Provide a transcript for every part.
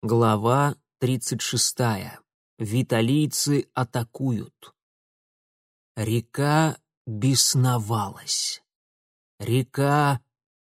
Глава 36. Виталийцы атакуют. Река бесновалась. Река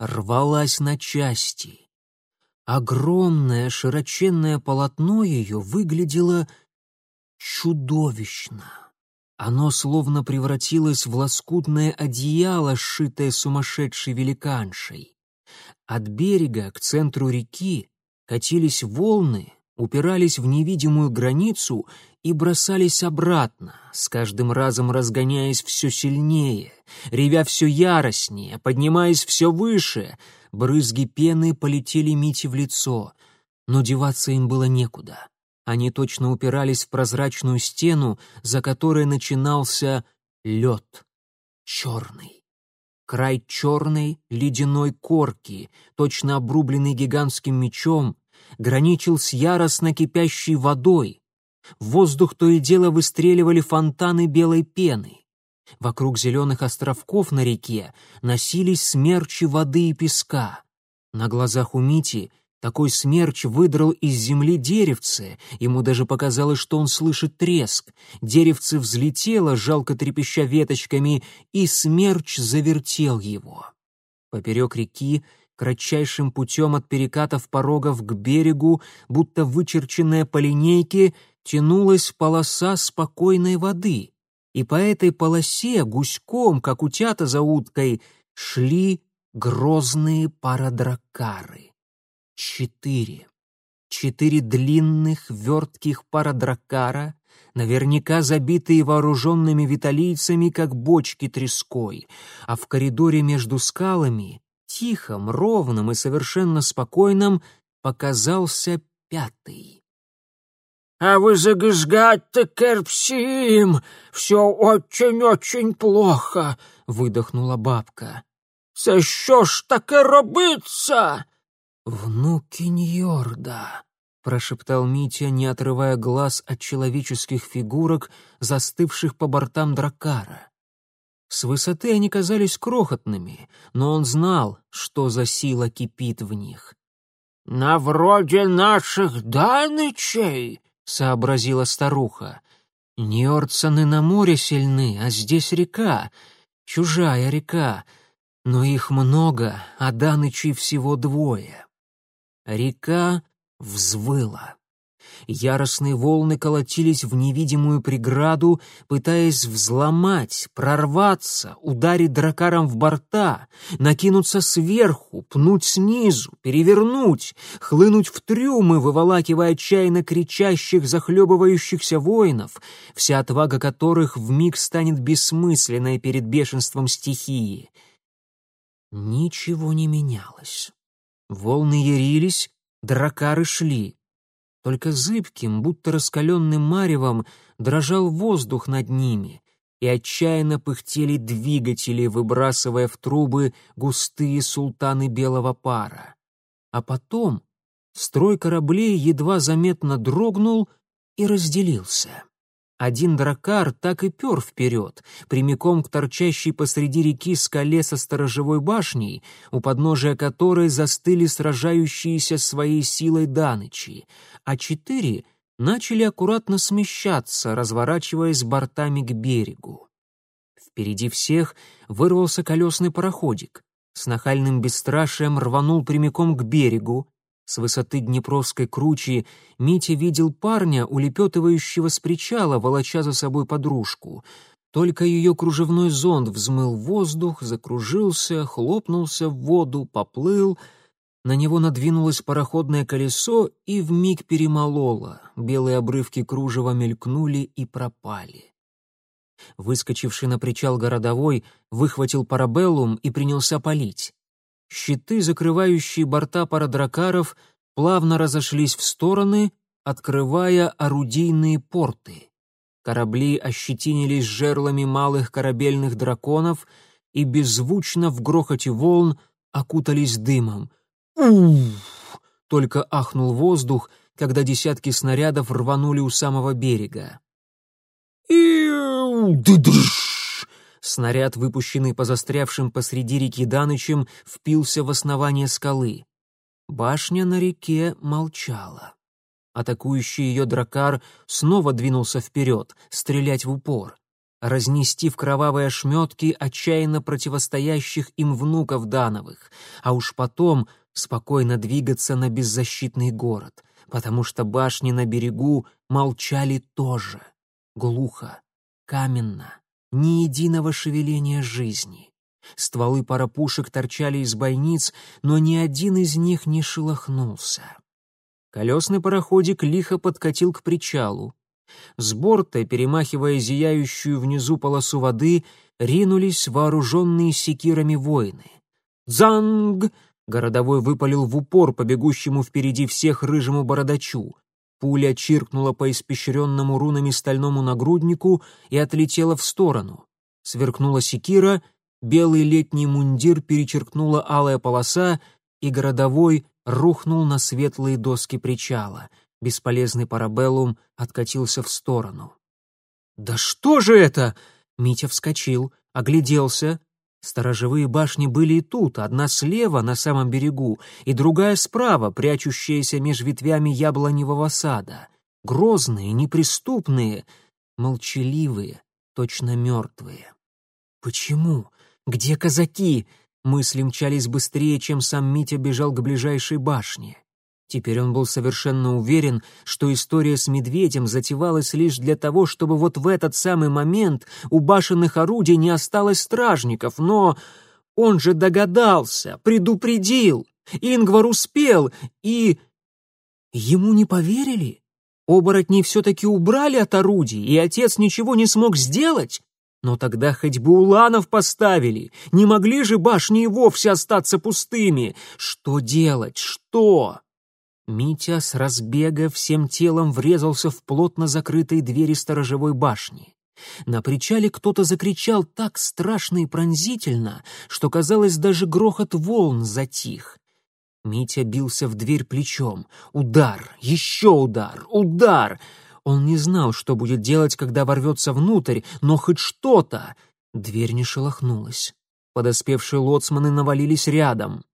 рвалась на части. Огромное широченное полотно ее выглядело чудовищно. Оно словно превратилось в лоскутное одеяло, сшитое сумасшедшей великаншей. От берега к центру реки катились волны, упирались в невидимую границу и бросались обратно, с каждым разом разгоняясь все сильнее, ревя все яростнее, поднимаясь все выше. Брызги пены полетели Мите в лицо, но деваться им было некуда. Они точно упирались в прозрачную стену, за которой начинался лед, черный. Край черной ледяной корки, точно обрубленный гигантским мечом, граничил с яростно кипящей водой. В воздух то и дело выстреливали фонтаны белой пены. Вокруг зеленых островков на реке носились смерчи воды и песка. На глазах у Мити такой смерч выдрал из земли деревце, ему даже показалось, что он слышит треск. Деревце взлетело, жалко трепеща веточками, и смерч завертел его. Поперек реки кратчайшим путем от перекатов порогов к берегу, будто вычерченная по линейке, тянулась полоса спокойной воды, и по этой полосе гуськом, как утята за уткой, шли грозные парадракары. Четыре. Четыре длинных, вертких парадракара, наверняка забитые вооруженными виталийцами, как бочки треской, а в коридоре между скалами тихом, ровным и совершенно спокойным показался пятый. «А вы загызгать-то, Керпсим! Все очень-очень плохо!» — выдохнула бабка. «За що ж таке робиться?» «Внуки Ньорда!» — прошептал Митя, не отрывая глаз от человеческих фигурок, застывших по бортам дракара. С высоты они казались крохотными, но он знал, что за сила кипит в них. «На вроде наших данычей», — сообразила старуха. «Ньордсоны на море сильны, а здесь река, чужая река, но их много, а данычей всего двое». Река взвыла. Яростные волны колотились в невидимую преграду, пытаясь взломать, прорваться, ударить дракаром в борта, накинуться сверху, пнуть снизу, перевернуть, хлынуть в трюмы, выволакивая отчаянно кричащих, захлебывающихся воинов, вся отвага которых вмиг станет бессмысленной перед бешенством стихии. Ничего не менялось. Волны ярились, дракары шли. Только зыбким, будто раскаленным маревом, дрожал воздух над ними, и отчаянно пыхтели двигатели, выбрасывая в трубы густые султаны белого пара. А потом строй кораблей едва заметно дрогнул и разделился. Один дракар так и пер вперед, прямиком к торчащей посреди реки скале со сторожевой башней, у подножия которой застыли сражающиеся своей силой данычи, а четыре начали аккуратно смещаться, разворачиваясь бортами к берегу. Впереди всех вырвался колесный пароходик. С нахальным бесстрашием рванул прямиком к берегу, с высоты Днепровской кручи Митя видел парня, улепетывающего с причала, волоча за собой подружку. Только ее кружевной зонт взмыл воздух, закружился, хлопнулся в воду, поплыл. На него надвинулось пароходное колесо и вмиг перемололо. Белые обрывки кружева мелькнули и пропали. Выскочивший на причал городовой выхватил парабеллум и принялся палить. Щиты, закрывающие борта парадракаров, плавно разошлись в стороны, открывая орудийные порты. Корабли ощетинились жерлами малых корабельных драконов и беззвучно в грохоте волн окутались дымом. «Уф!» — только ахнул воздух, когда десятки снарядов рванули у самого берега. «Иу-ды-дыш!» Снаряд, выпущенный по застрявшим посреди реки Данычем, впился в основание скалы. Башня на реке молчала. Атакующий ее дракар снова двинулся вперед, стрелять в упор. Разнести в кровавые ошметки отчаянно противостоящих им внуков Дановых, а уж потом спокойно двигаться на беззащитный город, потому что башни на берегу молчали тоже, глухо, каменно, ни единого шевеления жизни. Стволы парапушек торчали из бойниц, но ни один из них не шелохнулся. Колесный пароходик лихо подкатил к причалу. С борта, перемахивая зияющую внизу полосу воды, ринулись вооруженные секирами воины. «Дзанг!» — городовой выпалил в упор по бегущему впереди всех рыжему бородачу. Пуля чиркнула по испещренному рунами стальному нагруднику и отлетела в сторону. Сверкнула секира, белый летний мундир перечеркнула алая полоса, и городовой рухнул на светлые доски причала. Бесполезный парабеллум откатился в сторону. «Да что же это?» Митя вскочил, огляделся. Сторожевые башни были и тут, одна слева, на самом берегу, и другая справа, прячущаяся меж ветвями яблоневого сада. Грозные, неприступные, молчаливые, точно мертвые. «Почему? Где казаки?» Мысли мчались быстрее, чем сам Митя бежал к ближайшей башне. Теперь он был совершенно уверен, что история с медведем затевалась лишь для того, чтобы вот в этот самый момент у башенных орудий не осталось стражников, но он же догадался, предупредил, Ингвар успел, и... Ему не поверили? Оборотни все-таки убрали от орудий, и отец ничего не смог сделать? Но тогда хоть бы уланов поставили. Не могли же башни и вовсе остаться пустыми. Что делать? Что? Митя с разбега всем телом врезался в плотно закрытые двери сторожевой башни. На причале кто-то закричал так страшно и пронзительно, что, казалось, даже грохот волн затих. Митя бился в дверь плечом. Удар, еще удар, удар. Он не знал, что будет делать, когда ворвется внутрь, но хоть что-то. Дверь не шелохнулась. Подоспевшие лоцманы навалились рядом.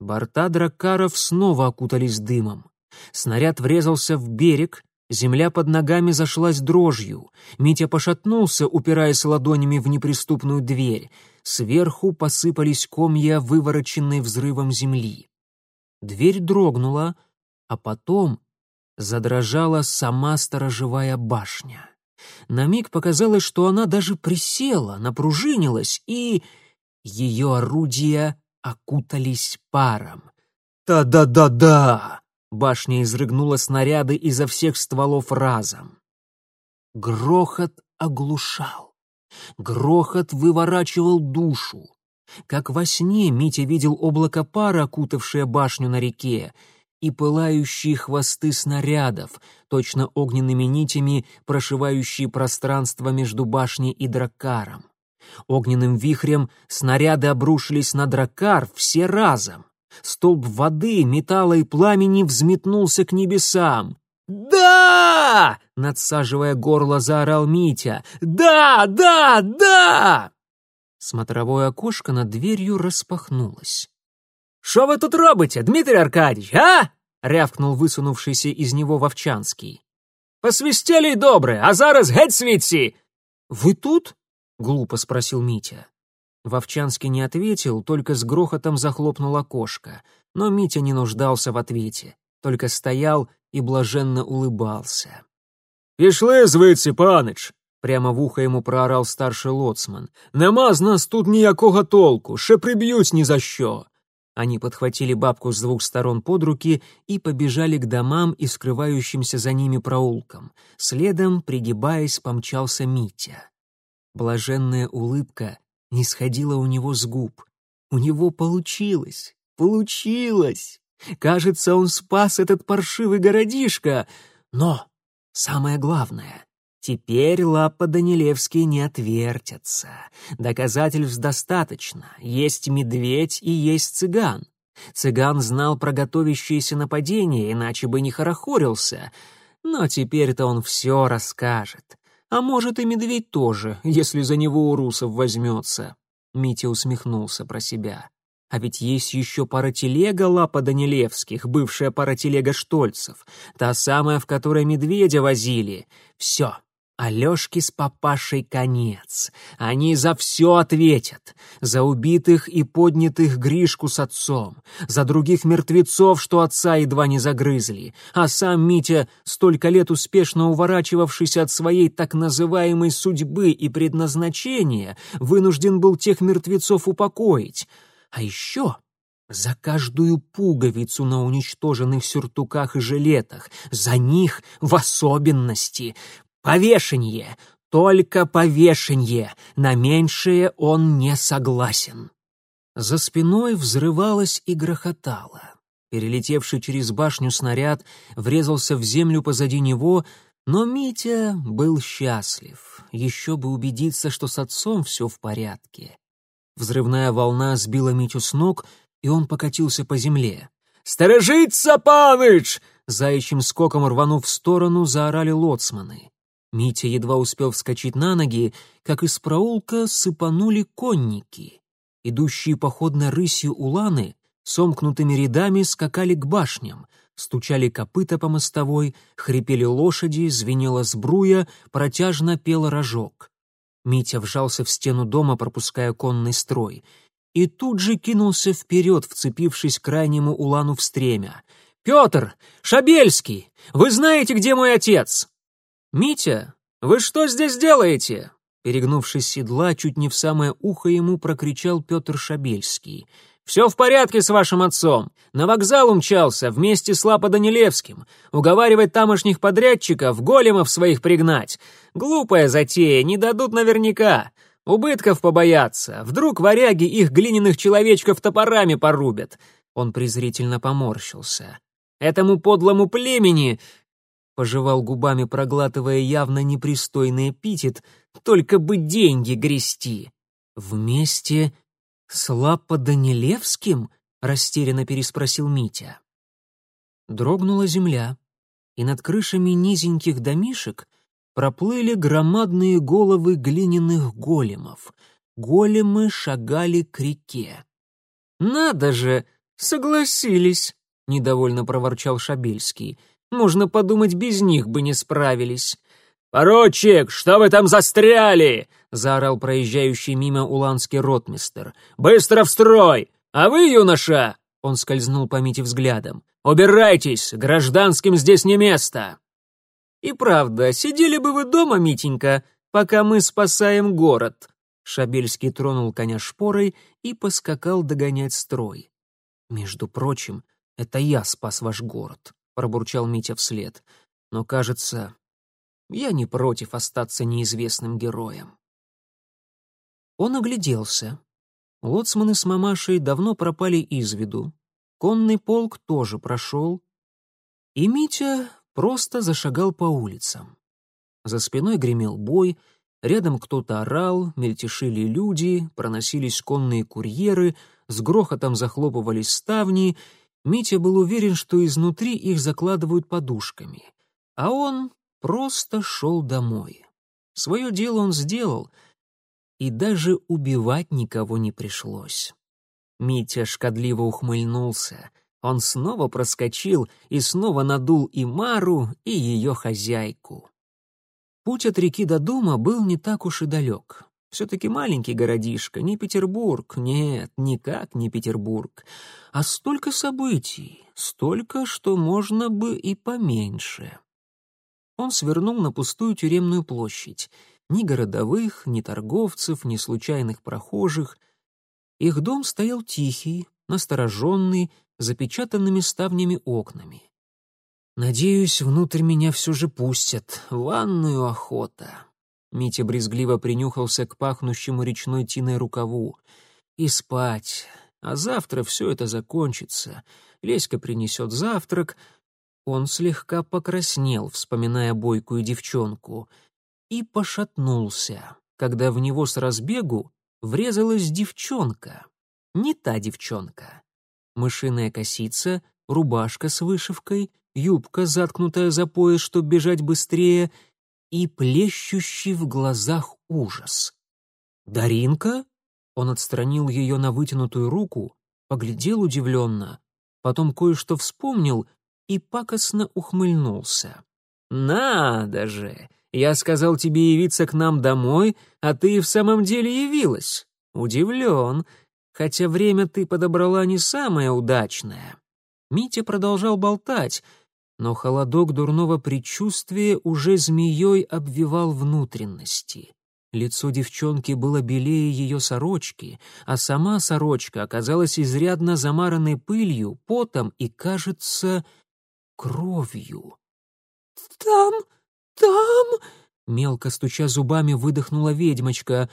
Борта дракаров снова окутались дымом. Снаряд врезался в берег, земля под ногами зашлась дрожью. Митя пошатнулся, упираясь ладонями в неприступную дверь. Сверху посыпались комья, вывороченные взрывом земли. Дверь дрогнула, а потом задрожала сама сторожевая башня. На миг показалось, что она даже присела, напружинилась, и ее орудия окутались паром. «Да-да-да-да!» Башня изрыгнула снаряды изо всех стволов разом. Грохот оглушал. Грохот выворачивал душу. Как во сне Митя видел облако пара, окутавшее башню на реке, и пылающие хвосты снарядов, точно огненными нитями, прошивающие пространство между башней и дракаром. Огненным вихрем снаряды обрушились на дракар все разом. Столб воды, металла и пламени взметнулся к небесам. «Да!» — надсаживая горло, заорал Митя. «Да! Да! Да!» Смотровое окошко над дверью распахнулось. «Что вы тут робите, Дмитрий Аркадьевич, а?» — рявкнул высунувшийся из него Вовчанский. «Посвистели добре, а зараз геть світці!» «Вы тут?» — глупо спросил Митя. Вовчанский не ответил, только с грохотом захлопнул окошко. Но Митя не нуждался в ответе, только стоял и блаженно улыбался. «Пішли звідси, панич!» — прямо в ухо йому проорав старший лоцман. «Нема з нас тут ніякого толку, ще приб'ють ні за що!» Они подхватили бабку с двух сторон под руки и побежали к домам и скрывающимся за ними проулкам. Следом, пригибаясь, помчался Митя. Блаженная улыбка не сходила у него с губ. У него получилось, получилось. Кажется, он спас этот паршивый городишко. Но самое главное, Теперь лапа Данилевский не отвертятся. Доказательств достаточно. Есть медведь и есть цыган. Цыган знал про готовящееся нападение, иначе бы не хорохорился. Но теперь-то он все расскажет. А может, и медведь тоже, если за него у русов возьмется. Митя усмехнулся про себя. А ведь есть еще паротелега Лапа Данилевских, бывшая паротелега Штольцев, та самая, в которой медведя возили. Все, Алешке с папашей конец. Они за все ответят. За убитых и поднятых Гришку с отцом. За других мертвецов, что отца едва не загрызли. А сам Митя, столько лет успешно уворачивавшийся от своей так называемой судьбы и предназначения, вынужден был тех мертвецов упокоить. А еще за каждую пуговицу на уничтоженных сюртуках и жилетах, за них в особенности. Повешенье, только повешенье, на меньшее он не согласен. За спиной взрывалось и грохотало. Перелетевший через башню снаряд врезался в землю позади него, но Митя был счастлив. Еще бы убедиться, что с отцом все в порядке. Взрывная волна сбила Митю с ног, и он покатился по земле. «Сторожиться, паныч!» Заячьим скоком рванув в сторону, заорали лоцманы. Митя едва успел вскочить на ноги, как из проулка сыпанули конники. Идущие походной рысью уланы сомкнутыми рядами скакали к башням, стучали копыта по мостовой, хрипели лошади, звенела сбруя, протяжно пел рожок. Митя вжался в стену дома, пропуская конный строй, и тут же кинулся вперед, вцепившись крайнему улану в стремя. «Петр! Шабельский! Вы знаете, где мой отец?» «Митя, вы что здесь делаете?» Перегнувшись с седла, чуть не в самое ухо ему прокричал Петр Шабельский. «Все в порядке с вашим отцом. На вокзал умчался вместе с Лапо Данилевским. Уговаривать тамошних подрядчиков, големов своих пригнать. Глупая затея, не дадут наверняка. Убытков побояться. Вдруг варяги их глиняных человечков топорами порубят». Он презрительно поморщился. «Этому подлому племени пожевал губами, проглатывая явно непристойный эпитет, только бы деньги грести. Вместе с Лапо Данилевским? растерянно переспросил Митя. Дрогнула земля, и над крышами низеньких домишек проплыли громадные головы глиняных големов. Големы шагали к реке. «Надо же! Согласились!» — недовольно проворчал Шабельский — можно подумать, без них бы не справились. «Поручик, что вы там застряли?» — заорал проезжающий мимо уланский ротмистер. «Быстро в строй! А вы, юноша!» — он скользнул по Мите взглядом. «Убирайтесь! Гражданским здесь не место!» «И правда, сидели бы вы дома, Митенька, пока мы спасаем город!» Шабельский тронул коня шпорой и поскакал догонять строй. «Между прочим, это я спас ваш город пробурчал Митя вслед. Но, кажется, я не против остаться неизвестным героем. Он огляделся. Лоцманы с мамашей давно пропали из виду. Конный полк тоже прошел. И Митя просто зашагал по улицам. За спиной гремел бой, рядом кто-то орал, мельтешили люди, проносились конные курьеры, с грохотом захлопывались ставни, Митя был уверен, что изнутри их закладывают подушками, а он просто шел домой. Свое дело он сделал, и даже убивать никого не пришлось. Митя шкодливо ухмыльнулся. Он снова проскочил и снова надул и Мару, и ее хозяйку. Путь от реки до дома был не так уж и далек. Все-таки маленький городишко, не Петербург, нет, никак не Петербург. А столько событий, столько, что можно бы и поменьше. Он свернул на пустую тюремную площадь. Ни городовых, ни торговцев, ни случайных прохожих. Их дом стоял тихий, настороженный, запечатанными ставнями окнами. «Надеюсь, внутрь меня все же пустят. Ванную охота». Митя брезгливо принюхался к пахнущему речной тиной рукаву. «И спать. А завтра все это закончится. Леська принесет завтрак». Он слегка покраснел, вспоминая бойкую девчонку, и пошатнулся, когда в него с разбегу врезалась девчонка. Не та девчонка. Мышиная косица, рубашка с вышивкой, юбка, заткнутая за пояс, чтобы бежать быстрее — и плещущий в глазах ужас. «Даринка?» Он отстранил ее на вытянутую руку, поглядел удивленно, потом кое-что вспомнил и пакостно ухмыльнулся. «Надо же! Я сказал тебе явиться к нам домой, а ты в самом деле явилась. Удивлен, хотя время ты подобрала не самое удачное». Митя продолжал болтать, но холодок дурного предчувствия уже змеей обвивал внутренности. Лицо девчонки было белее ее сорочки, а сама сорочка оказалась изрядно замаранной пылью, потом и, кажется, кровью. «Там, там...» — мелко стуча зубами выдохнула ведьмочка.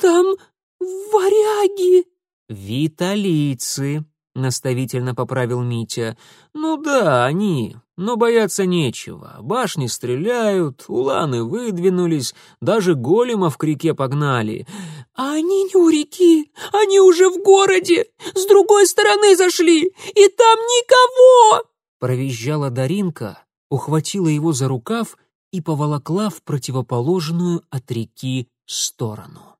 «Там варяги!» «Виталийцы!» — наставительно поправил Митя. «Ну да, они, но бояться нечего. Башни стреляют, уланы выдвинулись, даже големов к реке погнали». «А они не у реки, они уже в городе, с другой стороны зашли, и там никого!» Провизжала Даринка, ухватила его за рукав и поволокла в противоположную от реки сторону.